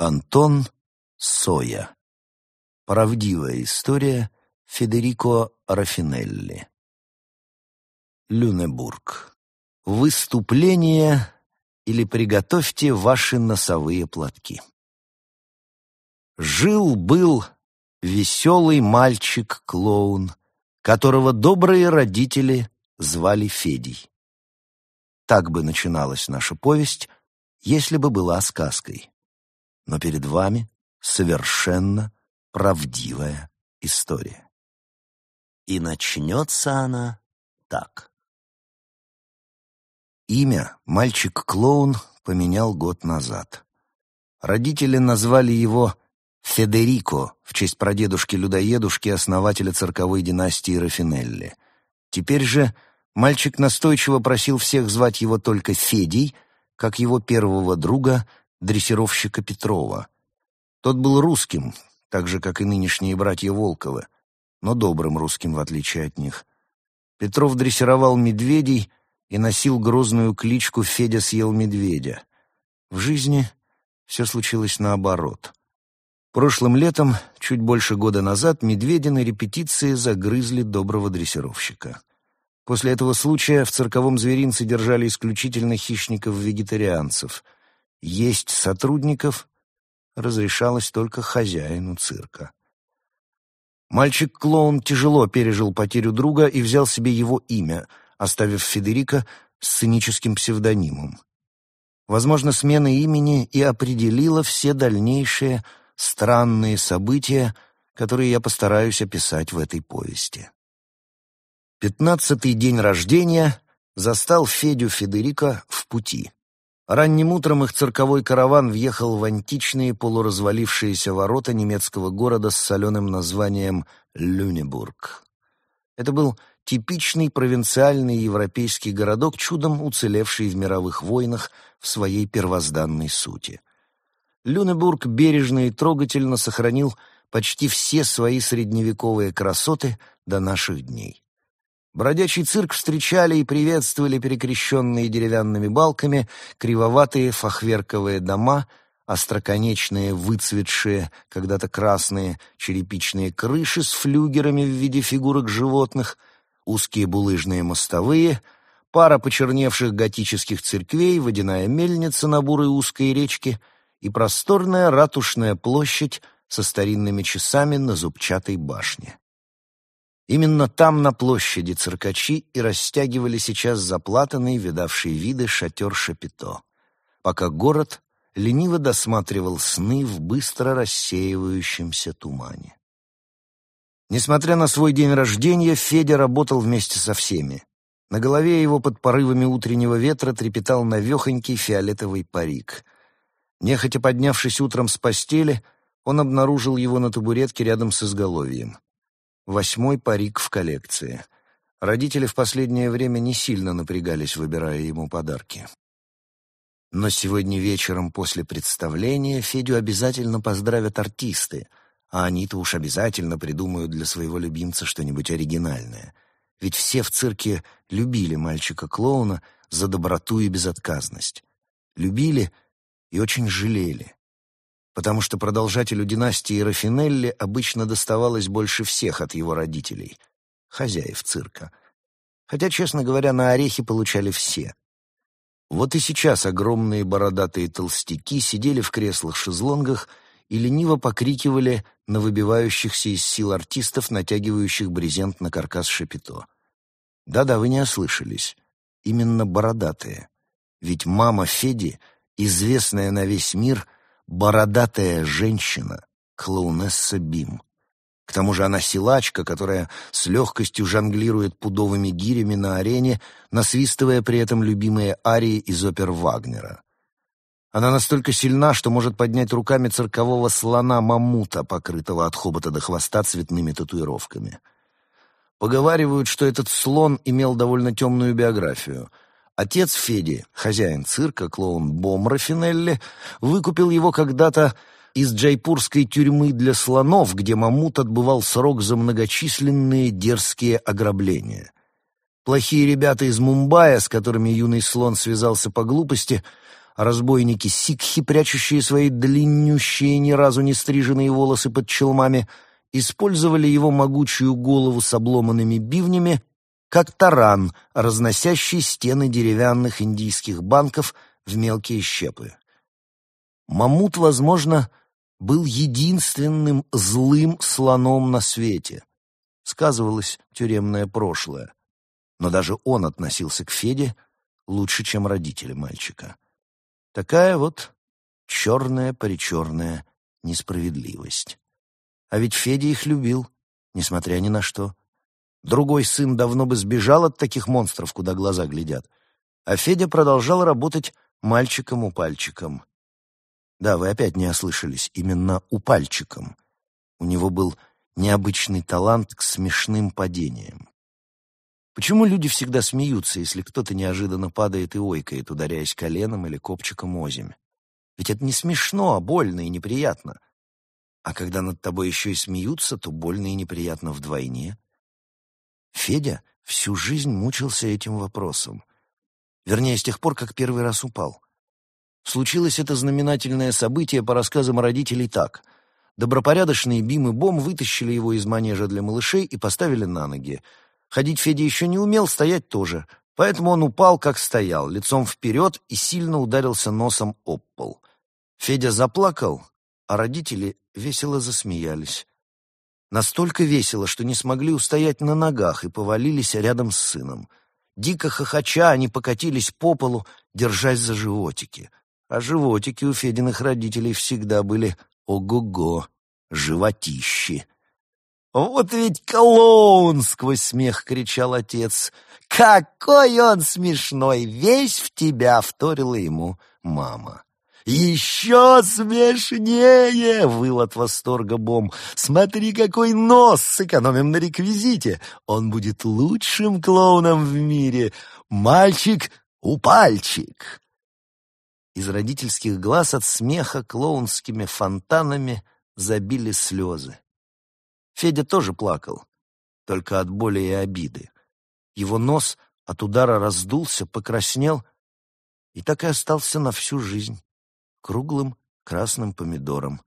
Антон Соя. Правдивая история Федерико Рафинелли. Люнебург. Выступление или приготовьте ваши носовые платки. Жил-был веселый мальчик-клоун, которого добрые родители звали Федей. Так бы начиналась наша повесть, если бы была сказкой. Но перед вами совершенно правдивая история. И начнется она так. Имя мальчик-клоун поменял год назад. Родители назвали его Федерико в честь прадедушки-людоедушки, основателя цирковой династии Рафинелли. Теперь же мальчик настойчиво просил всех звать его только Федей, как его первого друга, дрессировщика Петрова. Тот был русским, так же, как и нынешние братья Волковы, но добрым русским, в отличие от них. Петров дрессировал медведей и носил грозную кличку «Федя съел медведя». В жизни все случилось наоборот. Прошлым летом, чуть больше года назад, медведи на репетиции загрызли доброго дрессировщика. После этого случая в цирковом зверинце держали исключительно хищников-вегетарианцев. Есть сотрудников разрешалось только хозяину цирка. Мальчик-клоун тяжело пережил потерю друга и взял себе его имя, оставив Федерика с сценическим псевдонимом. Возможно, смена имени и определила все дальнейшие странные события, которые я постараюсь описать в этой повести. Пятнадцатый день рождения застал Федю Федерика в пути. Ранним утром их цирковой караван въехал в античные полуразвалившиеся ворота немецкого города с соленым названием Люнебург. Это был типичный провинциальный европейский городок, чудом уцелевший в мировых войнах в своей первозданной сути. Люнебург бережно и трогательно сохранил почти все свои средневековые красоты до наших дней. Бродячий цирк встречали и приветствовали перекрещенные деревянными балками кривоватые фахверковые дома, остроконечные, выцветшие, когда-то красные, черепичные крыши с флюгерами в виде фигурок животных, узкие булыжные мостовые, пара почерневших готических церквей, водяная мельница на бурой узкой речке и просторная ратушная площадь со старинными часами на зубчатой башне. Именно там, на площади, циркачи и растягивали сейчас заплатанный, видавший виды шатер Шапито, пока город лениво досматривал сны в быстро рассеивающемся тумане. Несмотря на свой день рождения, Федя работал вместе со всеми. На голове его под порывами утреннего ветра трепетал навехонький фиолетовый парик. Нехотя поднявшись утром с постели, он обнаружил его на табуретке рядом с изголовьем восьмой парик в коллекции. Родители в последнее время не сильно напрягались, выбирая ему подарки. Но сегодня вечером после представления Федю обязательно поздравят артисты, а они-то уж обязательно придумают для своего любимца что-нибудь оригинальное. Ведь все в цирке любили мальчика-клоуна за доброту и безотказность. Любили и очень жалели потому что продолжателю династии Рафинелли обычно доставалось больше всех от его родителей, хозяев цирка. Хотя, честно говоря, на орехи получали все. Вот и сейчас огромные бородатые толстяки сидели в креслах-шезлонгах и лениво покрикивали на выбивающихся из сил артистов, натягивающих брезент на каркас шапито. Да-да, вы не ослышались. Именно бородатые. Ведь мама Феди, известная на весь мир — бородатая женщина, клоунесса Бим. К тому же она силачка, которая с легкостью жонглирует пудовыми гирями на арене, насвистывая при этом любимые арии из опер Вагнера. Она настолько сильна, что может поднять руками циркового слона-мамута, покрытого от хобота до хвоста цветными татуировками. Поговаривают, что этот слон имел довольно темную биографию — Отец Феди, хозяин цирка, клоун Бом Рафинелли, выкупил его когда-то из джайпурской тюрьмы для слонов, где Мамут отбывал срок за многочисленные дерзкие ограбления. Плохие ребята из Мумбаи, с которыми юный слон связался по глупости, разбойники-сикхи, прячущие свои длиннющие, ни разу не стриженные волосы под челмами, использовали его могучую голову с обломанными бивнями как таран, разносящий стены деревянных индийских банков в мелкие щепы. Мамут, возможно, был единственным злым слоном на свете. Сказывалось тюремное прошлое. Но даже он относился к Феде лучше, чем родители мальчика. Такая вот черная-причерная несправедливость. А ведь Федя их любил, несмотря ни на что. Другой сын давно бы сбежал от таких монстров, куда глаза глядят. А Федя продолжал работать мальчиком-упальчиком. Да, вы опять не ослышались, именно упальчиком. У него был необычный талант к смешным падениям. Почему люди всегда смеются, если кто-то неожиданно падает и ойкает, ударяясь коленом или копчиком озимь? Ведь это не смешно, а больно и неприятно. А когда над тобой еще и смеются, то больно и неприятно вдвойне. Федя всю жизнь мучился этим вопросом. Вернее, с тех пор, как первый раз упал. Случилось это знаменательное событие по рассказам родителей так. Добропорядочные Бим и Бом вытащили его из манежа для малышей и поставили на ноги. Ходить Федя еще не умел, стоять тоже. Поэтому он упал, как стоял, лицом вперед и сильно ударился носом об пол. Федя заплакал, а родители весело засмеялись. Настолько весело, что не смогли устоять на ногах и повалились рядом с сыном. Дико хохоча они покатились по полу, держась за животики. А животики у Фединых родителей всегда были ого-го, животищи. «Вот ведь клоун!» — сквозь смех кричал отец. «Какой он смешной! Весь в тебя!» — вторила ему мама. «Еще смешнее!» — выл от восторга Бом. «Смотри, какой нос! Сэкономим на реквизите! Он будет лучшим клоуном в мире! Мальчик-упальчик!» Из родительских глаз от смеха клоунскими фонтанами забили слезы. Федя тоже плакал, только от боли и обиды. Его нос от удара раздулся, покраснел и так и остался на всю жизнь круглым красным помидором.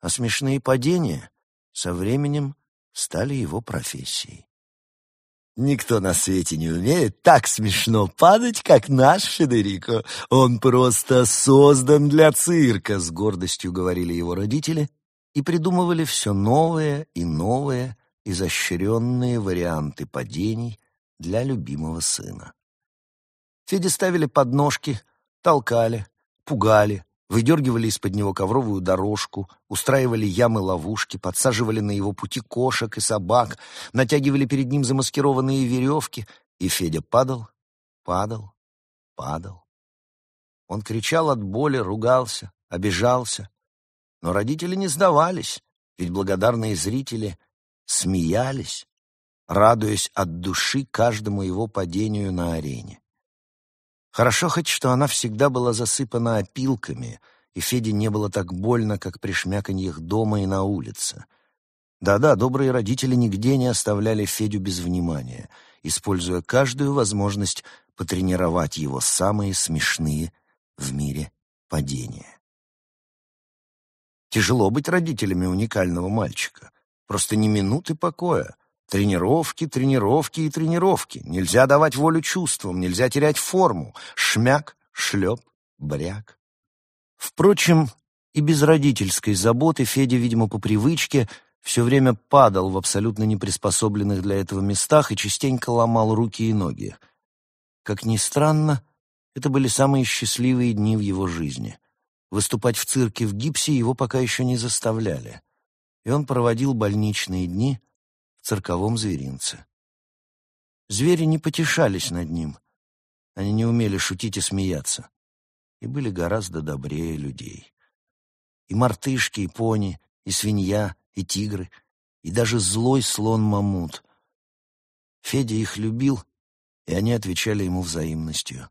А смешные падения со временем стали его профессией. Никто на свете не умеет так смешно падать, как наш Федерико. Он просто создан для цирка, с гордостью говорили его родители и придумывали все новые и новые изощренные варианты падений для любимого сына. Феде ставили подножки, толкали, пугали, выдергивали из-под него ковровую дорожку, устраивали ямы-ловушки, подсаживали на его пути кошек и собак, натягивали перед ним замаскированные веревки, и Федя падал, падал, падал. Он кричал от боли, ругался, обижался, но родители не сдавались, ведь благодарные зрители смеялись, радуясь от души каждому его падению на арене. Хорошо хоть, что она всегда была засыпана опилками, и Феде не было так больно, как при шмяканьях дома и на улице. Да-да, добрые родители нигде не оставляли Федю без внимания, используя каждую возможность потренировать его самые смешные в мире падения. Тяжело быть родителями уникального мальчика. Просто ни минуты покоя. Тренировки, тренировки и тренировки. Нельзя давать волю чувствам, нельзя терять форму. Шмяк, шлеп, бряк. Впрочем, и без родительской заботы Федя, видимо, по привычке, все время падал в абсолютно неприспособленных для этого местах и частенько ломал руки и ноги. Как ни странно, это были самые счастливые дни в его жизни. Выступать в цирке в гипсе его пока еще не заставляли. И он проводил больничные дни — цирковом зверинце. Звери не потешались над ним. Они не умели шутить и смеяться. И были гораздо добрее людей. И мартышки, и пони, и свинья, и тигры, и даже злой слон-мамут. Федя их любил, и они отвечали ему взаимностью.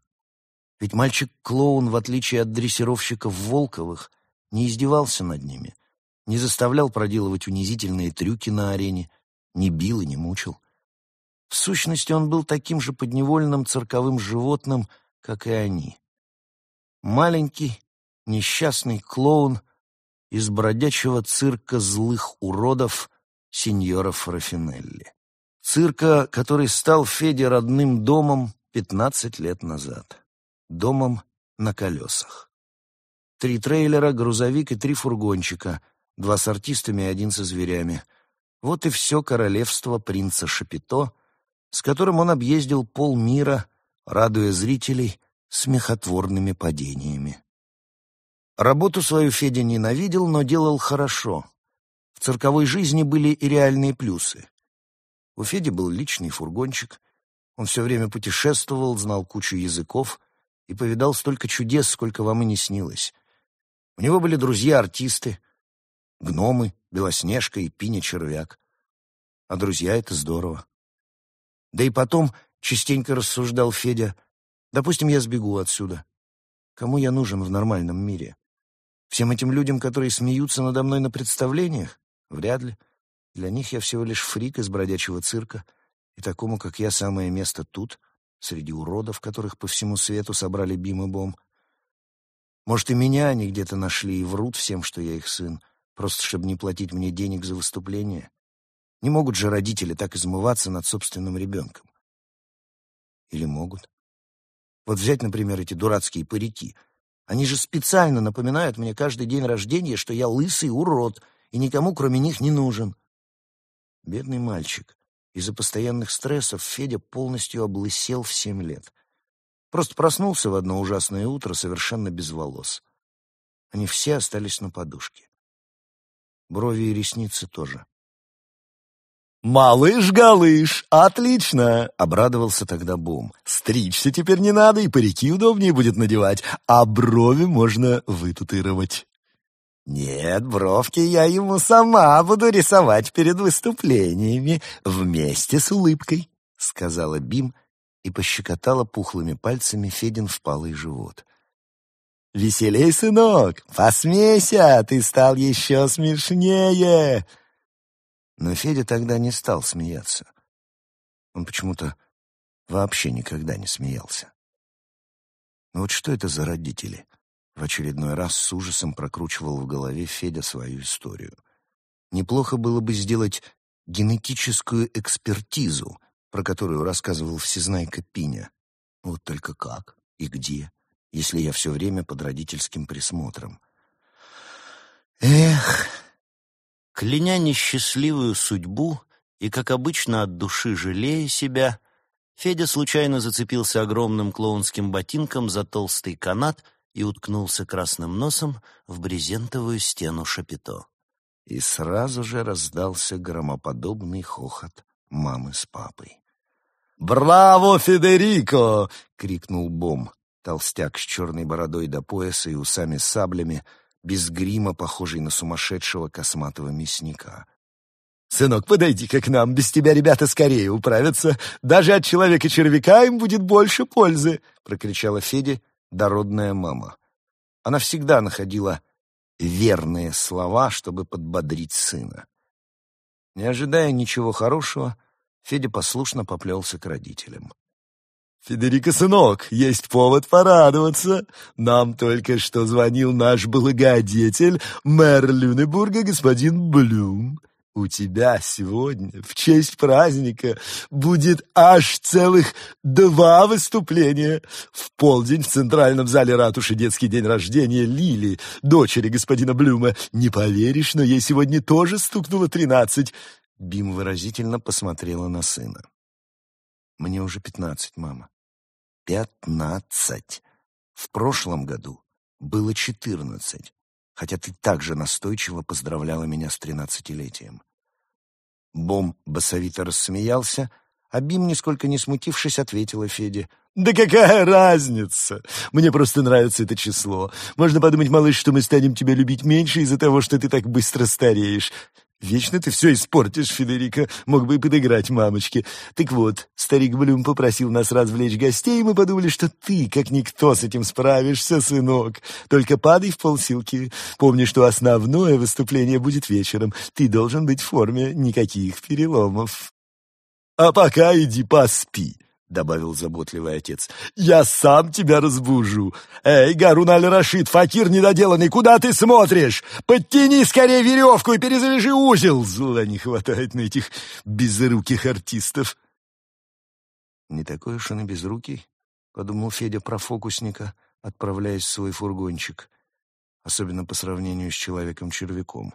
Ведь мальчик-клоун, в отличие от дрессировщиков Волковых, не издевался над ними, не заставлял проделывать унизительные трюки на арене, не бил и не мучил. В сущности, он был таким же подневольным цирковым животным, как и они. Маленький, несчастный клоун из бродячего цирка злых уродов сеньоров Рафинелли. Цирка, который стал Феде родным домом пятнадцать лет назад. Домом на колесах. Три трейлера, грузовик и три фургончика, два с артистами и один со зверями. Вот и все королевство принца Шапито, с которым он объездил полмира, радуя зрителей смехотворными падениями. Работу свою Федя ненавидел, но делал хорошо. В цирковой жизни были и реальные плюсы. У Феди был личный фургончик, он все время путешествовал, знал кучу языков и повидал столько чудес, сколько вам и не снилось. У него были друзья-артисты, гномы, Белоснежка и Пиня-червяк. А друзья — это здорово. Да и потом частенько рассуждал Федя, допустим, я сбегу отсюда. Кому я нужен в нормальном мире? Всем этим людям, которые смеются надо мной на представлениях? Вряд ли. Для них я всего лишь фрик из бродячего цирка, и такому, как я, самое место тут, среди уродов, которых по всему свету собрали Бим и Бом. Может, и меня они где-то нашли и врут всем, что я их сын, просто чтобы не платить мне денег за выступление. Не могут же родители так измываться над собственным ребенком. Или могут? Вот взять, например, эти дурацкие парики — они же специально напоминают мне каждый день рождения, что я лысый урод и никому, кроме них, не нужен. Бедный мальчик. Из-за постоянных стрессов Федя полностью облысел в семь лет. Просто проснулся в одно ужасное утро совершенно без волос. Они все остались на подушке. Брови и ресницы тоже. «Малыш-галыш, отлично!» — обрадовался тогда Бум. «Стричься теперь не надо, и парики удобнее будет надевать, а брови можно вытатуировать». «Нет, бровки я ему сама буду рисовать перед выступлениями вместе с улыбкой», — сказала Бим и пощекотала пухлыми пальцами Федин впалый живот. «Веселей, сынок! Посмейся, ты стал еще смешнее!» Но Федя тогда не стал смеяться. Он почему-то вообще никогда не смеялся. Но вот что это за родители? В очередной раз с ужасом прокручивал в голове Федя свою историю. Неплохо было бы сделать генетическую экспертизу, про которую рассказывал всезнайка Пиня. Вот только как и где, если я все время под родительским присмотром. Эх, Кляня несчастливую судьбу и, как обычно, от души жалея себя, Федя случайно зацепился огромным клоунским ботинком за толстый канат и уткнулся красным носом в брезентовую стену шапито. И сразу же раздался громоподобный хохот мамы с папой. «Браво, Федерико!» — крикнул Бом, толстяк с черной бородой до пояса и усами-саблями, без грима, похожий на сумасшедшего косматого мясника. «Сынок, подойди-ка к нам, без тебя ребята скорее управятся. Даже от человека-червяка им будет больше пользы!» — прокричала Феде дородная мама. Она всегда находила верные слова, чтобы подбодрить сына. Не ожидая ничего хорошего, Федя послушно поплелся к родителям. «Федерико, сынок, есть повод порадоваться. Нам только что звонил наш благодетель, мэр Люнебурга, господин Блюм. У тебя сегодня, в честь праздника, будет аж целых два выступления. В полдень в центральном зале ратуши детский день рождения Лили, дочери господина Блюма. Не поверишь, но ей сегодня тоже стукнуло тринадцать». Бим выразительно посмотрела на сына. Мне уже пятнадцать, мама. Пятнадцать. В прошлом году было четырнадцать, хотя ты также настойчиво поздравляла меня с тринадцатилетием. Бом басовито рассмеялся, а Бим, нисколько не смутившись, ответила Феде. «Да какая разница? Мне просто нравится это число. Можно подумать, малыш, что мы станем тебя любить меньше из-за того, что ты так быстро стареешь. Вечно ты все испортишь, Федерико. Мог бы и подыграть мамочке. Так вот, старик Блюм попросил нас развлечь гостей, и мы подумали, что ты, как никто, с этим справишься, сынок. Только падай в полсилки. Помни, что основное выступление будет вечером. Ты должен быть в форме, никаких переломов. А пока иди поспи. Добавил заботливый отец. «Я сам тебя разбужу! Эй, Гарун аль-Рашид, факир недоделанный, куда ты смотришь? Подтяни скорее веревку и перезавяжи узел! Зла не хватает на этих безруких артистов!» «Не такой уж он и безрукий», — подумал Федя про фокусника, отправляясь в свой фургончик, особенно по сравнению с Человеком-червяком.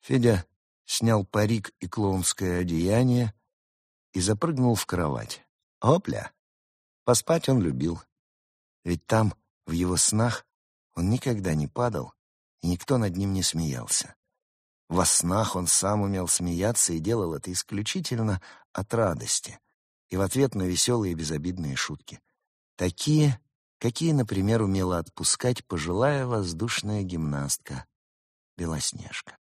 Федя снял парик и клоунское одеяние, и запрыгнул в кровать. Опля! Поспать он любил. Ведь там, в его снах, он никогда не падал, и никто над ним не смеялся. Во снах он сам умел смеяться и делал это исключительно от радости и в ответ на веселые безобидные шутки. Такие, какие, например, умела отпускать пожилая воздушная гимнастка Белоснежка.